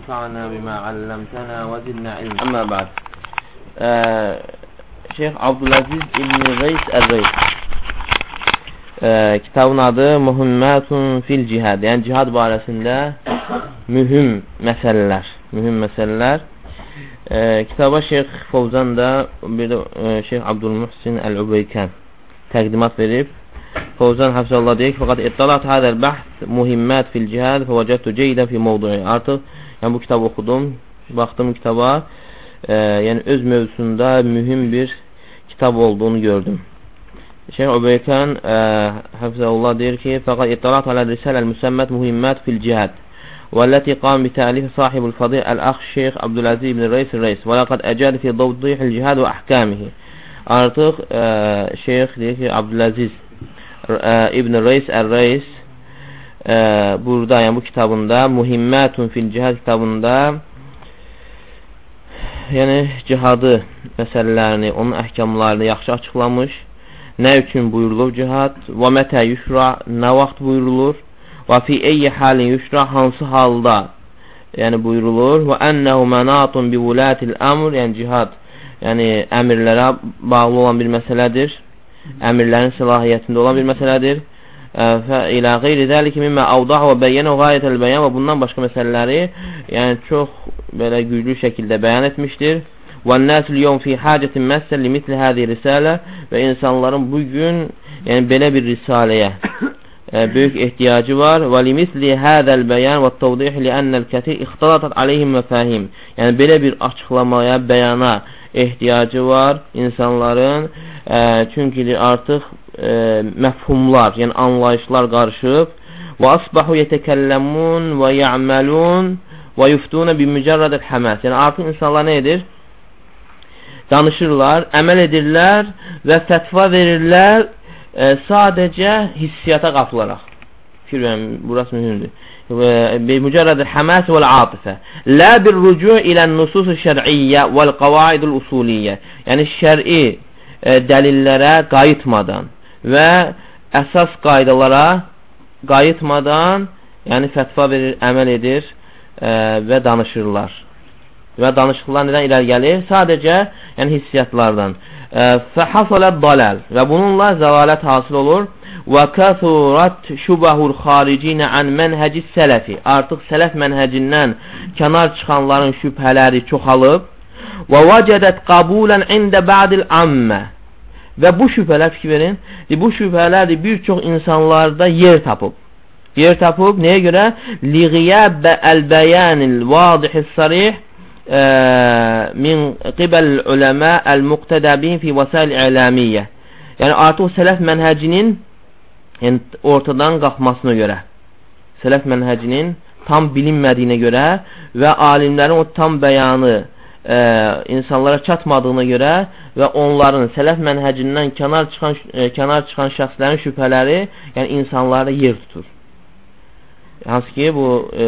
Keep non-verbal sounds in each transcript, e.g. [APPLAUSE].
وانفعنا بما علمتنا وزدنا علما أما بعد ee, Şeyh Abdülaziz İbni Reis El-Reis ee, kitabın adı Muhimmatun fil cihad yani cihad barəsində mühüm məsələlər mühüm məsələlər ee, kitaba Şeyh Fovzan da bir də e, Şeyh Abdülmuhsin El-Ubeykan təqdimat verib Fovzan Hafizallah deyir ki, fəqat ittalat hadəl bəhs muhimmat fil cihad fəvəcəttu ceydən fi mevdu'i. Artıq yəni bu kitabı oxudum, baxdım kitaba, e, yəni öz mövzusunda mühüm bir kitab olduğunu gördüm. Şeyh Ubeykan e, Hafizallah deyir ki, fəqat ittalat alə risaləl müsəmmət muhimmat fil cihad. والتي قام بتأليف صاحب الفضيل الأخ الشيخ عبد العزيز بن الرئيس الرئيس ولقد أجاد في توضيح الجهاد وأحكامه artıq e, şeyx deyir ki, İbn Reis Ər-Reis e, burada, yəni bu kitabında Muhimmətun fil cihad kitabında yəni cihadı məsələlərini, onun əhkamlarını yaxşı açıqlamış. Nə üçün buyurulur cihad? Və mətə yüşra, nə vaxt buyurulur? Və fi eyyi halin yüşra, hansı halda yəni buyurulur? Və ənəhu mənatun bi vulatil əmr, yəni cihad, yəni əmirlərə bağlı olan bir məsələdir əmirlərin səlahiyyətində olan bir məsələdir. Və ilə qeyri zəliki mimmə avdah və bəyyənə qayətəl bəyan və bundan başqa məsələləri yəni çox belə güclü şəkildə bəyan etmişdir. Və nəsil yom fi hacətin məsəl limitli hədi risalə və insanların bugün yəni belə bir risaləyə [COUGHS] e, böyük ehtiyacı var. Və limitli hədəl bəyan və təvdih liənnəl kətir ixtilatat aleyhim məfəhim. Yəni belə bir açıqlamaya, bəyana ehtiyacı var insanların e, çünki artıq e, məfhumlar, yəni anlayışlar qarışıb və asbahu yetəkəlləmun və ya'malun və yuftuna bi mücərrədəl həməs. Yəni artıq insanlar nə edir? Danışırlar, əməl edirlər və fətva verirlər e, sadəcə hissiyata qapılaraq fikir vermə, burası mühümdür. Bimücərrəd həməs və atifə. La bir rücu ilə nusus şər'iyyə və qavaidul usuliyyə. Yəni şər'i e, dəlillərə qayıtmadan və əsas qaydalara qayıtmadan, yəni fətva verir, əməl edir e, və danışırlar. Və danışıqlar nədən irəli gəlir? Sadəcə, yəni hissiyyatlardan. E, Fəhasələ dalal və bununla zəlalət hasil olur və kəsurat şubahul xaricinə an mənhəci sələfi. Artıq sələf mənhəcindən kənar çıxanların şübhələri çoxalıb və vəcədət qabulən ində ba'dil ammə. Və bu şübhələr fikir verin, bu şübhələr bir çox insanlarda yer tapıb. Yer tapıb nəyə görə? Liğiyəb əl-bəyanil vadihis sarih min qibel uləmə əl-muqtədəbin fi vəsail iləmiyyə. Yəni artıq sələf mənhəcinin yəni ortadan qalxmasına görə, sələf mənhəcinin tam bilinmədiyinə görə və alimlərin o tam bəyanı e, insanlara çatmadığına görə və onların sələf mənhəcindən kənar çıxan e, kənar çıxan şəxslərin şübhələri, yəni insanlara yer tutur. Hansı ki, bu e,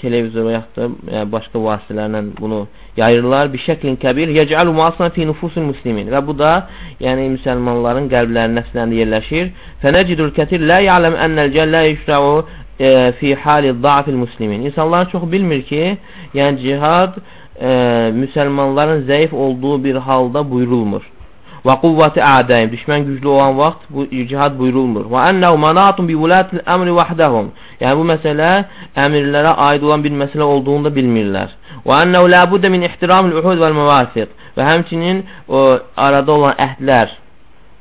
televizor və yaxud da yəni, başqa vasitələrlə bunu yayırlar. Bir şəklin kəbir yec'alu muasna fi nufusil muslimin. Və bu da yəni müsəlmanların qəlblərinin nəfslərində yerləşir. Fənecidul kətir la ya'lam ennel cəllə yüşra'u e, fi hali da'fil muslimin. İnsanlar çox bilmir ki, yəni cihad e, müsəlmanların zəif olduğu bir halda buyurulmur və quvvəti ədəyim, düşmən güclü olan vaxt bu cihad buyurulmur. Və ənəhu manatun bi vulatil əmri vahdəhum. Yəni bu məsələ əmirlərə aid olan bir məsələ olduğunu da bilmirlər. Və ənəhu la buddə min ihtiramil uhud vəl məvasiq. Və həmçinin o arada olan əhdlər,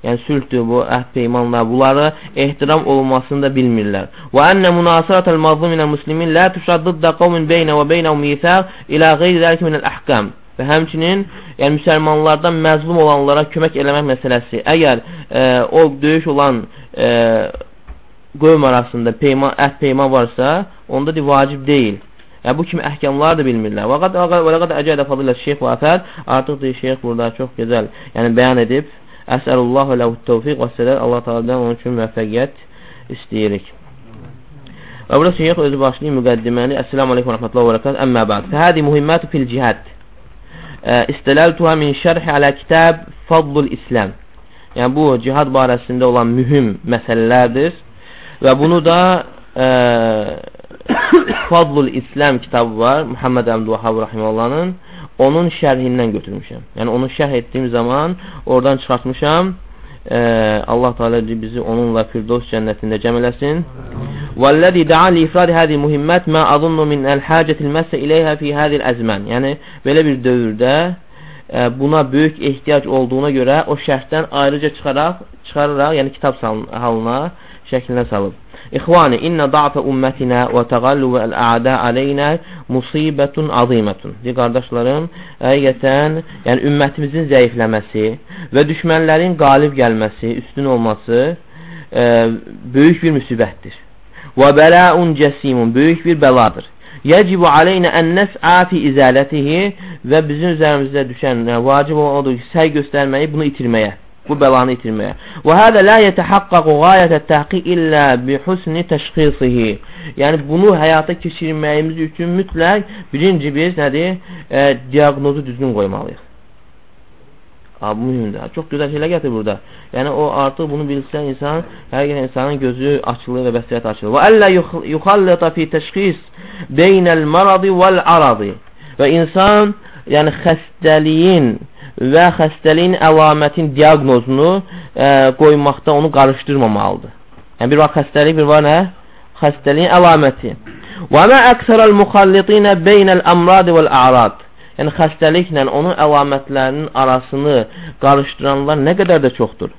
yəni sülhdür bu əhd peymanlar, bunları ehtiram olunmasını da bilmirlər. Və ənə münasiratul mazlum minəl muslimin la tuşaddiddə qavmin beynə və beynə mithaq ilə qeyri zəlik minəl əhkam və həmçinin yəni müsəlmanlardan məzlum olanlara kömək eləmək məsələsi. Əgər e, o döyüş olan e, qövm arasında peyman, əhd peyman varsa, onda da vacib deyil. Yəni, bu kimi əhkamlar da bilmirlər. Və qəd əcədə fadilə şeyx və əfər, artıq deyir, şeyx burada çox gözəl yəni, bəyan edib, Əsəlullahu ləhu təvfiq və sələl, Allah taaladan onun üçün müvəffəqiyyət istəyirik. Və burada şeyx özü başlayır müqəddiməni. Əssalamu aleykum və rəhmətullah və rəkət. Əmmə bəd. Fəhədi mühimmətü fil cihad istələltuha min şərh alə kitab Fadlul İslam. Yəni bu cihad barəsində olan mühüm məsələlərdir və bunu da ə, [COUGHS] Fadlul İslam kitabı var. Muhammed Əbdülvahab Rahiməllahın. Onun şərhindən götürmüşəm. Yəni onu şərh etdiyim zaman oradan çıxartmışam. Ee, Allah Teala bizi onunla Firdos cənnətində cəm eləsin. Vəllazi da'a li ifrad hadi muhimmat ma azunnu min al-hacati al-massa ilayha fi hadi al-azman. Yəni belə bir dövrdə e, buna böyük ehtiyac olduğuna görə o şərhdən ayrıca çıxaraq, çıxararaq, yəni kitab halına şəklinə salıb. İxvani, inna da'fa ummətinə və təqallubu əl-ə'də aleynə musibətun azimətun. Deyir, qardaşlarım, həqiqətən, yəni ümmətimizin zəifləməsi və düşmənlərin qalib gəlməsi, üstün olması e, böyük bir müsibətdir. Və bələun cəsimun, böyük bir bəladır. Yəcibu aleynə ən nəs'a fi izalətihi və bizim üzərimizdə düşən vacib odur ki, səy göstərməyi, bunu itirməyə bu bəlanı itirməyə. Və hədə la yetəhaqqaqu qayətə təhqiq illə bi husni təşxisihi. Yəni bunu həyata keçirməyimiz üçün mütləq birinci biz nədir? E, diaqnozu düzgün qoymalıyıq. Ha, bu mühümdür. Çox gözəl şeylər gətir burada. Yəni o artıq bunu bilsə insan, həqiqətən insanın gözü açılır və bəsirət açılır. Və əllə yuxallita fi təşxis beynəl maradi vəl aradi. Və insan yəni xəstəliyin və xəstəliyin əlamətin diaqnozunu ə, qoymaqda onu qarışdırmamalıdır. Yəni bir var xəstəlik, bir var nə? Xəstəliyin əlaməti. Və mə əksərəl muxallitinə beynəl əmradi vəl-a'rad. Yəni xəstəliklə onun əlamətlərinin arasını qarışdıranlar nə qədər də çoxdur.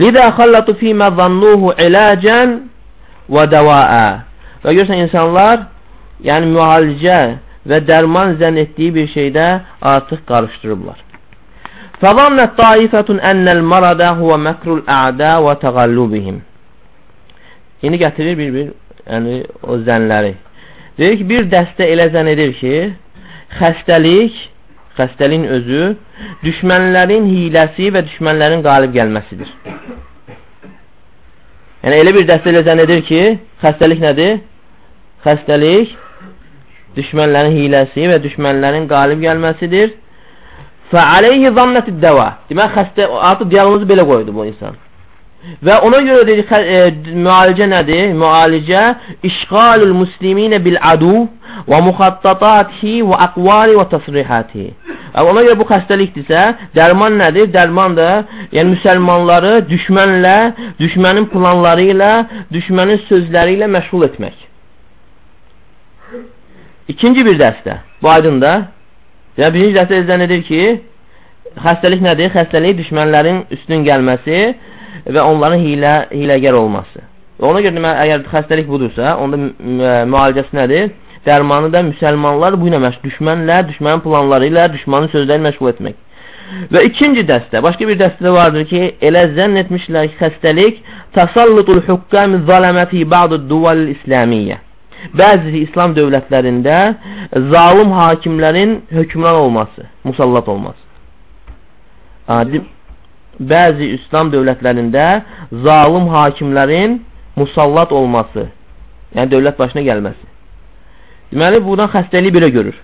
Lidə xallatu fīmə zannuhu iləcən və dəvaə. Və görürsən insanlar, yəni müalicə və dərman zənn etdiyi bir şeydə artıq qarışdırıblar. Fəzannət taifətun ennəl marada huvə məkrul ə'də və təqallubihim. İndi gətirir bir-bir yəni, o zənləri. Deyir ki, bir dəstə elə zən edir ki, xəstəlik, xəstəliyin özü düşmənlərin hiləsi və düşmənlərin qalib gəlməsidir. Yəni, elə bir dəstə elə zən edir ki, xəstəlik nədir? Xəstəlik düşmənlərin hiləsi və düşmənlərin qalib gəlməsidir. Fəaleyhi zannətid dəva. Demək, xəstə, artıq diaqnozu belə qoydu bu insan. Və ona görə dedi, e, müalicə nədir? Müalicə işğalul musliminə bil adu və muxattatatihi və aqvali və tasrihatihi. Ona görə bu xəstəlikdirsə, dərman nədir? Dərman da, yəni müsəlmanları düşmənlə, düşmənin planları ilə, düşmənin sözləri ilə məşğul etmək. İkinci bir dəstə. Bu aydındır. Yəni, birinci dəstə izlən edir ki, xəstəlik nədir? Xəstəlik düşmənlərin üstün gəlməsi və onların hilə, hiləgər olması. Ona görə demək, əgər xəstəlik budursa, onda müalicəsi nədir? Dərmanı da müsəlmanlar bu ilə məşğul, düşmənlə, düşmənin planları ilə, düşmanın sözləri məşğul etmək. Və ikinci dəstə, başqa bir dəstə də vardır ki, elə zənn etmişlər ki, xəstəlik tasallutul hukkami zaləməti ba'du duval İslamiyyə bəzi İslam dövlətlərində zalim hakimlərin hökmran olması, musallat olması. Adi, bəzi İslam dövlətlərində zalim hakimlərin musallat olması, yəni dövlət başına gəlməsi. Deməli, buradan xəstəliyi belə görür.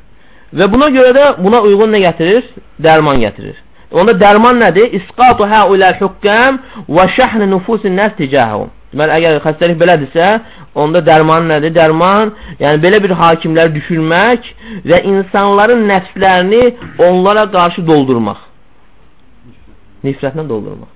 Və buna görə də buna uyğun nə gətirir? Dərman gətirir. Onda dərman nədir? İsqatu həuləl hükkəm və şəhnə nüfusin nəs ticahum. Deməli, əgər xəstəlik belədirsə, onda dərman nədir? Dərman, yəni belə bir hakimləri düşürmək və insanların nəfslərini onlara qarşı doldurmaq. Nifrətlə doldurmaq.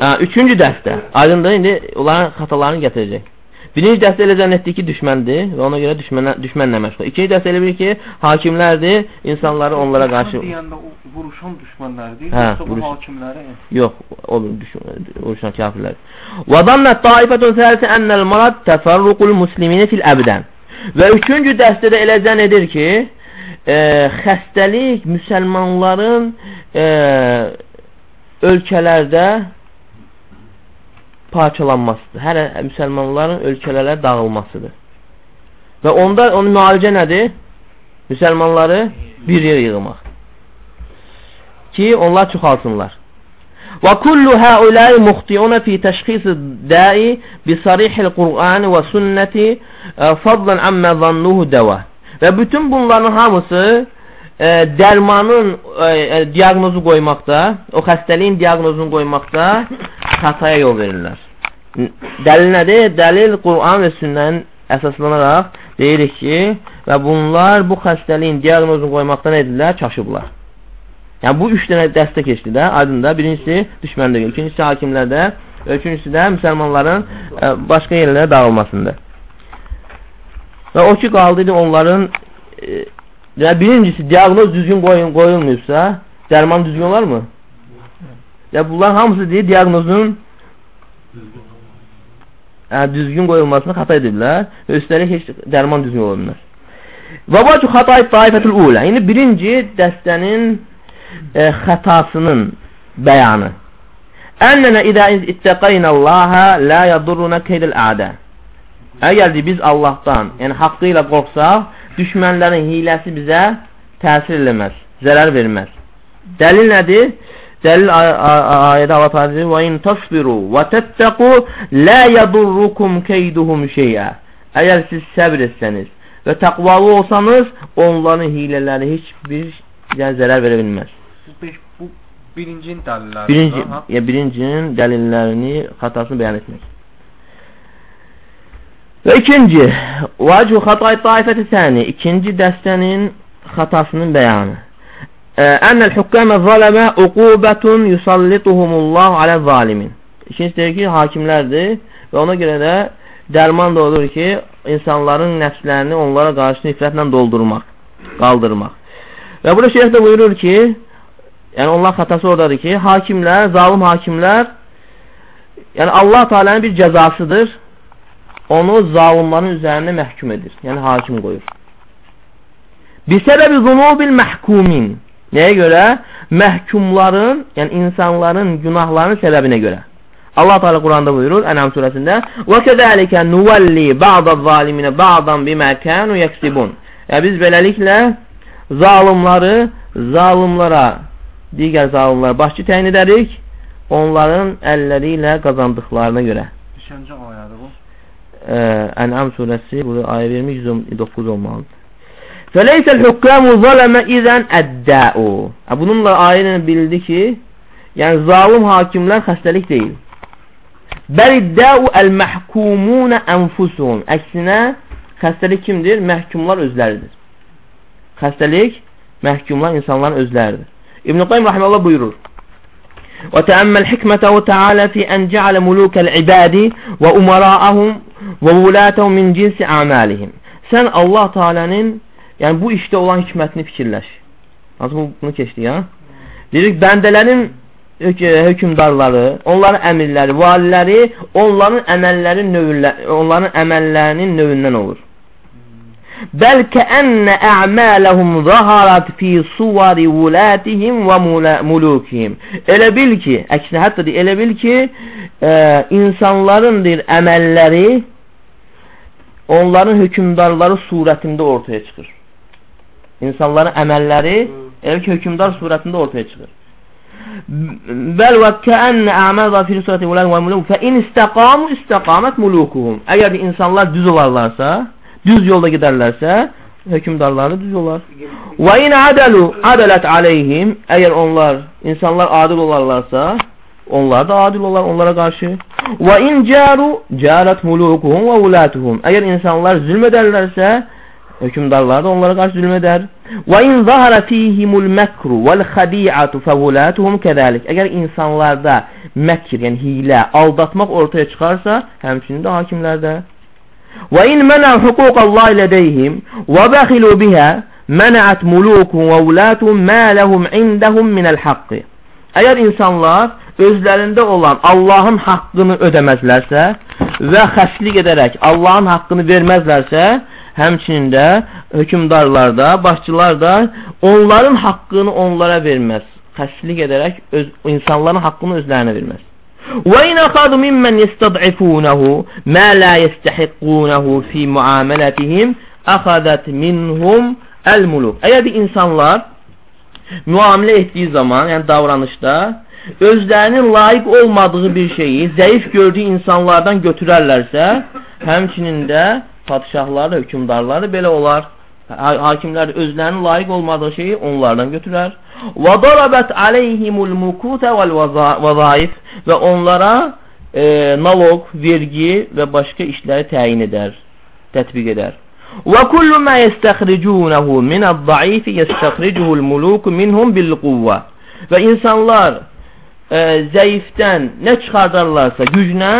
Hə, üçüncü dəstə. Aydındır, indi onların xatalarını gətirəcək. Birinci dəstə elə zənn etdi ki, düşməndir və ona görə düşmənlə, düşmənlə məşğul. İkinci dəstə elə bilir ki, hakimlərdir, insanları onlara qarşı... Deyəndə vuruşan düşmənlərdir, hə, yoxsa vuruş... bu hakimləri? Yox, olur, düşmən, vuruşan kafirlər. Və dannət taifətun sələsi ennəl marad təfərruqul muslimini fil əbdən. Və üçüncü dəstədə elə zənn edir ki, e, xəstəlik müsəlmanların e, ölkələrdə parçalanmasıdır. Hər müsəlmanların ölkələrə dağılmasıdır. Və onda onun müalicə nədir? Müsəlmanları bir yer yığmaq. Ki, onlar çoxalsınlar. Və kullu haulai muxtiuna fi təşxis da'i bi sarihil Qur'an və sünnəti e, fadlan amma zannuhu dəva. Və bütün bunların hamısı e, dərmanın e, e, diaqnozu qoymaqda, o xəstəliyin diaqnozunu qoymaqda xataya yol verirlər. Dəlil nədir? Dəlil Quran və sünnənin əsaslanaraq deyirik ki, və bunlar bu xəstəliyin diaqnozunu qoymaqdan edirlər, çaşıblar. Yəni, bu üç dənə dəstə keçdi də, aydında. Birincisi düşməndə, ikincisi hakimlərdə, üçüncüsü də müsəlmanların ə, e, başqa yerlərə dağılmasında. Və o ki, qaldı onların e, yəni, birincisi, diaqnoz düzgün qoyun, qoyulmayıbsa, dərman düzgün olar Ya bunlar hamısı deyir, diaqnozun ə, düzgün qoyulmasını xata ediblər və üstəlik heç dərman düzgün ola bilməz. Və vacu xatayı taifətul ulə. Yəni, birinci dəstənin e, xətasının bəyanı. Ənənə idə ittəqəynəllaha lə yadurruna keydil ədə. Əgər biz Allahdan, yəni haqqı ilə qorxsaq, düşmənlərin hiləsi bizə təsir eləməz, zərər verməz. Dəlil nədir? Dəlil ayədə Allah Teala deyir: "Və in tasbiru və təttəqu la yadurrukum keyduhum şey'a." Əgər siz səbr etsəniz və təqvalı olsanız, onların hilələri heç bir yəni, zərər verə bilməz. Bu birincinin dəlilləri. Birinci, ya birincinin dəlillərini, xatasını bəyan etmək. Və ikinci, vacib xatay taifəti səni, ikinci dəstənin xatasının bəyanı. Ənəl hükkəmə zaləmə uqubətun yusallituhumullah alə zalimin. İkincisi deyir ki, hakimlərdir və ona görə də dərman da olur ki, insanların nəfslərini onlara qarşı nifrətlə doldurmaq, qaldırmaq. Və burada şeyh də buyurur ki, yəni onlar xatası oradadır ki, hakimlər, zalim hakimlər, yəni Allah Teala'nın bir cəzasıdır, onu zalimların üzərində məhkum edir, yəni hakim qoyur. Bisəbəbi zunubil məhkumin. Nəyə görə? Məhkumların, yəni insanların günahlarının səbəbinə görə. Allah Teala Quranda buyurur Ənam surəsində: "Və kəzəlikə nuvalli ba'daz-zaliminə ba'dan bimə kanu yeksibun." Yəni biz beləliklə zalimları zalimlara, digər zalimlara başçı təyin edərik, onların əlləri ilə qazandıqlarına görə. Neçənci ayədir bu? Ənam surəsi, bu ayə 29 olmalıdır. Fəleysə hükkamu zələmə izən əddəu. Bununla ayəni bildi ki, yəni zalim hakimlər xəstəlik deyil. Bəl iddəu əl-məhkumunə ənfusuhum. Əksinə, xəstəlik kimdir? Məhkumlar özləridir. Xəstəlik məhkumlar insanların özləridir. İbn-i Qayyum Rahmanullah buyurur. وتأمل حكمته تعالى في أن جعل ملوك العباد وأمراءهم وولاتهم من cins أعمالهم. Sən Allah Teala'nın Yəni, bu işdə olan hikmətini fikirləş. Hansı bu, bunu keçdik, ha? Deyirik, bəndələrin hök hökumdarları, onların əmirləri, valiləri, onların əməllərin növünlə, onların əməllərinin növündən olur. Bəlkə ənnə ə'mələhum zaharat fi suvari vulatihim və mulukihim. Elə bil ki, əksinə hətta deyir, elə bil ki, e, insanların deyir, əməlləri onların hökumdarları surətində ortaya çıxır. İnsanların əməlləri elə ki, hökumdar surətində ortaya çıxır. Bəl və kəənnə əməl və fil surəti ulən və muluk fə in istəqamu istəqamət mulukuhum. Əgər insanlar düz olarlarsa, düz yolda gedərlərsə, hökumdarları düz olar. Və in adalu adalət aleyhim. Əgər onlar, insanlar adil olarlarsa, onlar da adil olar onlara qarşı. Və in caru carat mulukuhum və ulatuhum. Əgər insanlar zülm edərlərsə, Hökümdarlar da onlara qarşı zülm edər. Və in zahara fihimul məkru vel xadi'atu fevulatuhum kezalik. Əgər insanlarda məkr, yəni hilə, aldatmaq ortaya çıxarsa, həmçinin də hakimlərdə. Və in mənə huquqallahi ledeyhim və bəxilu biha mənəət mulukum və ulatuhum mə ləhum indəhum minəl haqqı. Əgər insanlar özlərində olan Allahın haqqını ödəməzlərsə və xəslik edərək Allahın haqqını verməzlərsə, həmçinin də hökümdarlar da, başçılar da onların haqqını onlara verməz. Xəslik edərək öz, insanların haqqını özlərinə verməz. İn axadu mimmen yestad'ifunahu ma la yestahiqunahu fi muamalətihim axadat minhum el-muluk. Əgər bir insanlar müamilə etdiyi zaman, yəni davranışda özlərinin layiq olmadığı bir şeyi zəif gördüyü insanlardan götürərlərsə, həmçinin də padişahları, hökümdarları belə olar. Hakimlər özlərinin layiq olmadığı şeyi onlardan götürər. Və darabət aleyhimul mukutə vəl vəzaif və onlara e, naloq, vergi və başqa işləri təyin edər, tətbiq edər. Və kullu ma yəstəxricunahu min əd-daif yəstəxricuhu al-muluk minhum bil-quvva. Və insanlar e, zəifdən nə çıxardarlarsa güclə,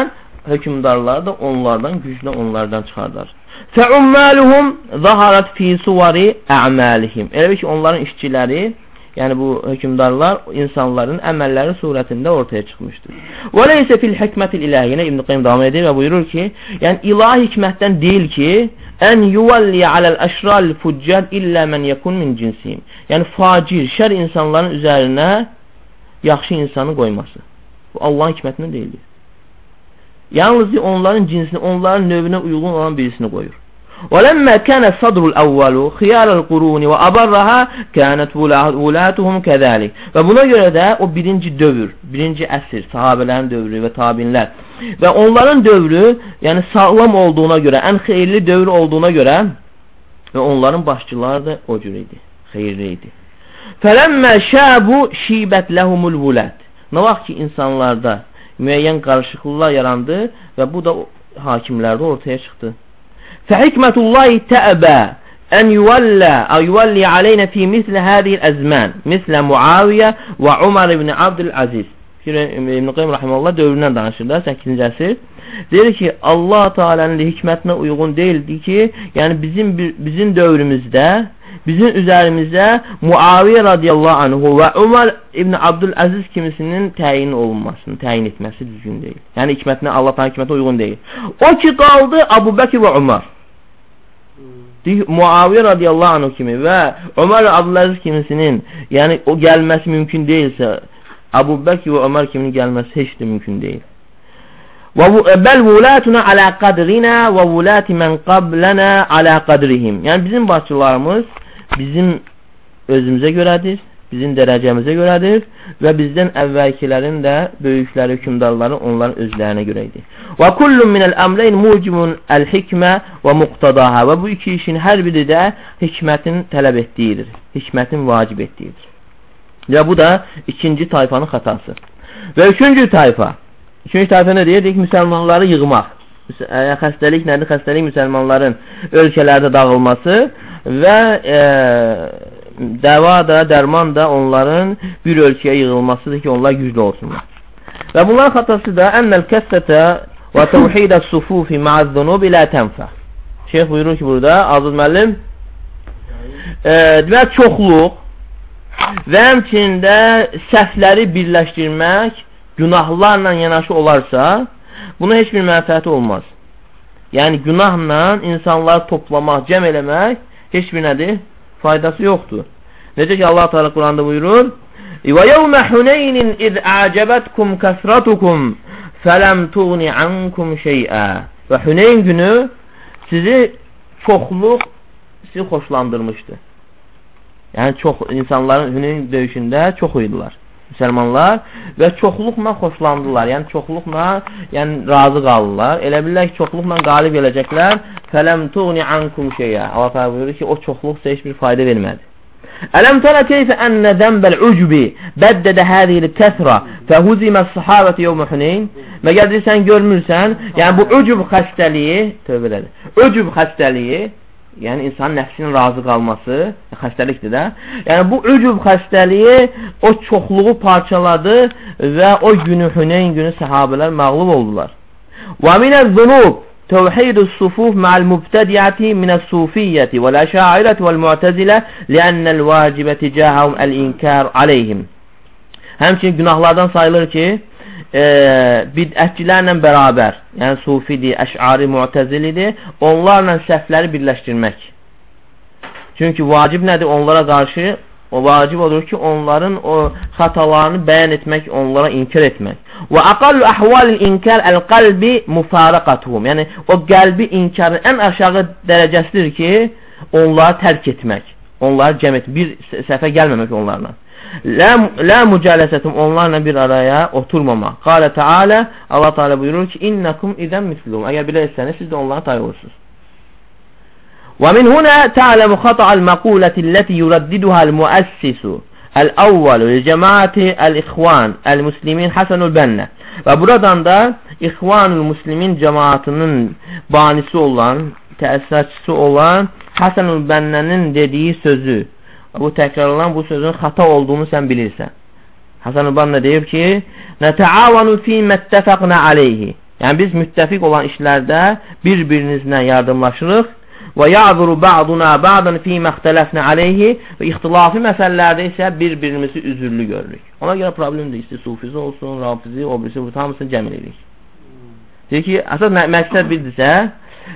hökmdarlar da onlardan güclə onlardan çıxardar. Fəummaluhum zaharat fi suvari a'malihim. Elə ki onların işçiləri yəni bu hökmdarlar insanların əməlləri surətində ortaya çıxmışdır. Və leysə fil hikmətil ilahiyyə İbn Qayyim davam edir və buyurur ki, yəni ilahi hikmətdən deyil ki, ən yuvalli aləl əşral fuccal illə mən yekun min cinsihim. Yəni facir, şər insanların üzərinə yaxşı insanı qoyması. Bu Allahın hikmətindən deyildir. Yalnız onların cinsini, onların növünə uyğun olan birisini qoyur. ولما كان الصدر الأول خيار القرون وأبرها كانت vulatuhum kezalik. Və buna görə də o birinci dövr, birinci əsr, sahabələrin dövrü və tabinlər və onların dövrü, yəni sağlam olduğuna görə, ən xeyirli dövr olduğuna görə və onların başçıları da o cür idi, xeyirli idi. Fələmmə şəbu şibət ləhumul vulət. Nə vaxt ki, insanlarda müəyyən qarışıqlıqlar yarandı və bu da hakimlərdə ortaya çıxdı. Fəhikmətullahi təəbə ən yuvəllə əv yuvəlli aleynə fi mislə hədil əzmən mislə Muaviyyə və Umar ibn Abdüləziz İbn-i Qeym Rəhməllah dövründən danışır da 8-ci əsr. Deyir ki, Allah Teala'nın hikmətinə uyğun deyildi ki, yəni bizim bizim dövrümüzdə bizim üzərimizdə Muaviyə radiyallahu anhu və Umar İbn Abdüləziz kimisinin təyin olunmasını, təyin etməsi düzgün deyil. Yəni hikmətinə, Allah Teala hikmətinə uyğun deyil. O ki qaldı Abu Bəkir və Umar. Muaviyə radiyallahu anhu kimi və Ömər Abdüləziz kimisinin, yəni o gəlməsi mümkün deyilsə, Abu Bəkir və Ömər kiminin gəlməsi heç də mümkün deyil. Bəl vulatuna alə qadrinə və vulati mən qablənə alə qadrihim. Yəni bizim başçılarımız bizim özümüzə görədir bizim dərəcəmizə görədir və bizdən əvvəlkilərin də böyükləri, hökmdarları onların özlərinə görə idi. Və kullun minəl əmreyn mucibun əl-hikmə və muqtadaha və bu iki işin hər biri də hikmətin tələb etdiyidir, hikmətin vacib etdiyidir. Və bu da ikinci tayfanın xatası. Və üçüncü tayfa, üçüncü tayfa nə deyirdik? Müsəlmanları yığmaq. Xəstəlik nədir? Xəstəlik müsəlmanların ölkələrdə dağılması və e, dəva da, dərman da onların bir ölkəyə yığılmasıdır ki, onlar güclü olsunlar. Və bunların xatası da ennel kəssətə və təvhidə sufufi ma'az-zunub ilə tənfə. Şeyx buyurur ki, burada Azad müəllim e, demək çoxluq və həmçində səhvləri birləşdirmək günahlarla yanaşı olarsa, buna heç bir mənfəəti olmaz. Yəni, günahla insanları toplamaq, cəm eləmək heç bir nədir? faydası yoxdur. Necə ki Allah Teala Quranda buyurur: "Və yevmə Huneynin iz a'cabətkum kəsratukum fələm tuğni ankum şey'a." Və Huneyn günü sizi çoxluq sizi xoşlandırmışdı. Yəni çox insanların Huneyn döyüşündə çox idilər müsəlmanlar və çoxluqla xoşlandılar. Yəni çoxluqla, yəni razı qaldılar. Elə bilirlər ki, çoxluqla qalib gələcəklər. Fələm tuğni ankum şeyə. Allah təala buyurur ki, o çoxluq heç bir fayda vermədi. Ələm tərə keyfə ənnə zənbəl ucbi bəddədə hədiyil kəsrə fəhuzimə sahabəti yevmə Huneyn Məgər sən görmürsən, yəni bu ucub xəstəliyi, tövbə edir, ucub xəstəliyi yəni insanın nəfsinin razı qalması xəstəlikdir də. Yəni bu ücub xəstəliyi o çoxluğu parçaladı və o günü Hüneyn günü səhabələr məğlub oldular. Və minəz-zunub توحيد الصفوف مع المبتدعة من الصوفية والأشاعرة والمعتزلة لأن الواجب تجاههم الإنكار عليهم Həmçinin günahlardan sayılır ki, e, bidətçilərlə bərabər, yəni sufidir, əşari, müətəzilidir, onlarla səhvləri birləşdirmək. Çünki vacib nədir? Onlara qarşı o vacib odur ki, onların o xatalarını bəyan etmək, onlara inkar etmək. Və aqallu ahvalil inkar el-qalbi mufaraqatuhum. Yəni o qəlbi inkarın ən aşağı dərəcəsidir ki, onları tərk etmək, onları cəm et, bir səfə gəlməmək onlarla. La mücələsətum onlarla bir araya oturmama. Qalə Teala Allah Teala buyurur ki, innakum idən mislum. Əgər belə etsəniz, siz də onlara tay olursunuz. Və min huna ta'lamu xata'al maqulati allati yuraddiduha al-muassisu Əl-əvvəlu cəmaati əl-ixvan əl-muslimin Həsənul Bənnə. Və buradan da İxvanul Muslimin cəmaatının banisi olan, təsisatçısı olan Həsənul Bənnənin dediyi sözü, bu təkrarlanan bu sözün xata olduğunu sən bilirsən. Həsənul Bənnə deyib ki, Nətəavanu fi məttəfəqnə aleyhi. Yəni, biz müttəfiq olan işlərdə bir-birinizlə yardımlaşırıq və ya'zuru ba'duna ba'dan fi məxtələfnə aleyhi və ixtilafi məsələlərdə isə bir-birimizi üzürlü görürük. Ona görə problemdir. İsti sufizi olsun, rafizi, obrisi, hamısını cəm edirik. Deyir ki, əsas mə məqsəd bildirsə,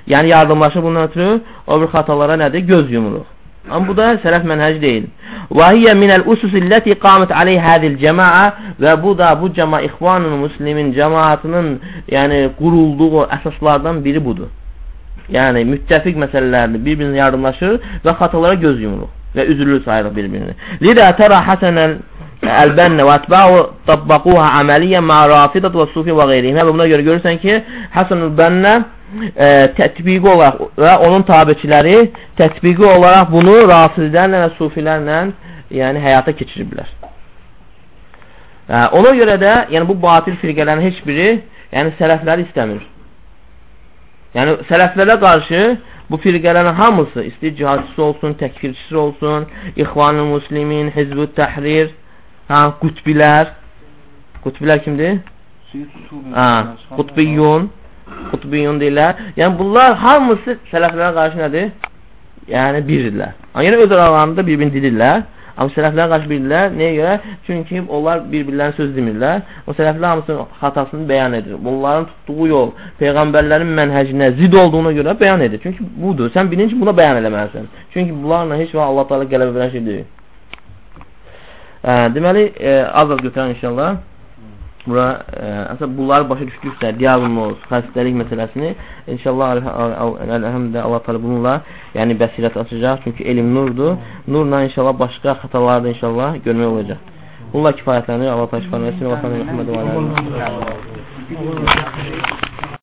yəni yardımlaşır bundan ötürü o bir xatalara nədir? Göz yumuruq. Amma bu da sələf mənhəc deyil. Və hiyə minəl ususilləti qamət aleyh hədil cəmaa və bu da bu cəma ixvanın muslimin cəmaatının yəni qurulduğu əsaslardan biri budur. Yəni müttəfiq məsələlərdə bir-birinə yardımlaşır və xatalara göz yumuruq və üzürlü sayırıq bir-birini. Lidə tərə Həsənəl Əl-Bənnə və ətbəu tabbaquha əməliyyə mə rafidat və sufi və qeyrihimə və buna görə görürsən ki, Həsənül-Bənnə e, tətbiqi olaraq və onun tabiçiləri tətbiqi olaraq bunu rafizlərlə və sufilərlə yəni həyata keçiriblər. E, ona görə də yəni bu batil firqələrin heç biri yəni sələfləri istəmir. Yəni, sələflərə qarşı bu firqələrin hamısı, istəyir cihadçısı olsun, təkfirçisi olsun, İxvanı Muslimin, Hizbü Təhrir, hə, qutbilər. Qutbilər kimdir? Hə, qutbiyyun, qutbiyyun deyirlər. Yəni, bunlar hamısı sələflərə qarşı nədir? Yəni, birdirlər. Yəni, öz aralarında bir-birini didirlər. Amma sələflərə qarşı bilirlər. Nəyə görə? Çünki onlar bir-birlərini söz demirlər. O sələflər hamısının xatasını bəyan edir. Bunların tutduğu yol Peyğəmbərlərin mənhəcinə zid olduğuna görə bəyan edir. Çünki budur. Sən bilin ki, buna bəyan eləməlisən. Çünki bunlarla heç vaxt Allah-u Teala qələbə verən şey deyil. Ə, deməli, e, az-az götürən inşallah. Bura ə, əsas bunları başa düşdüksə, diaqnoz, xəstəlik məsələsini inşallah əlhəmdə Allah təala bununla, yəni bəsirət açacaq. Çünki elm nurdur. Nurla inşallah başqa xətaları da inşallah görmək olacaq. Bunlar kifayətlənir. Allah təala şifa versin. Və Muhammed və aləhi.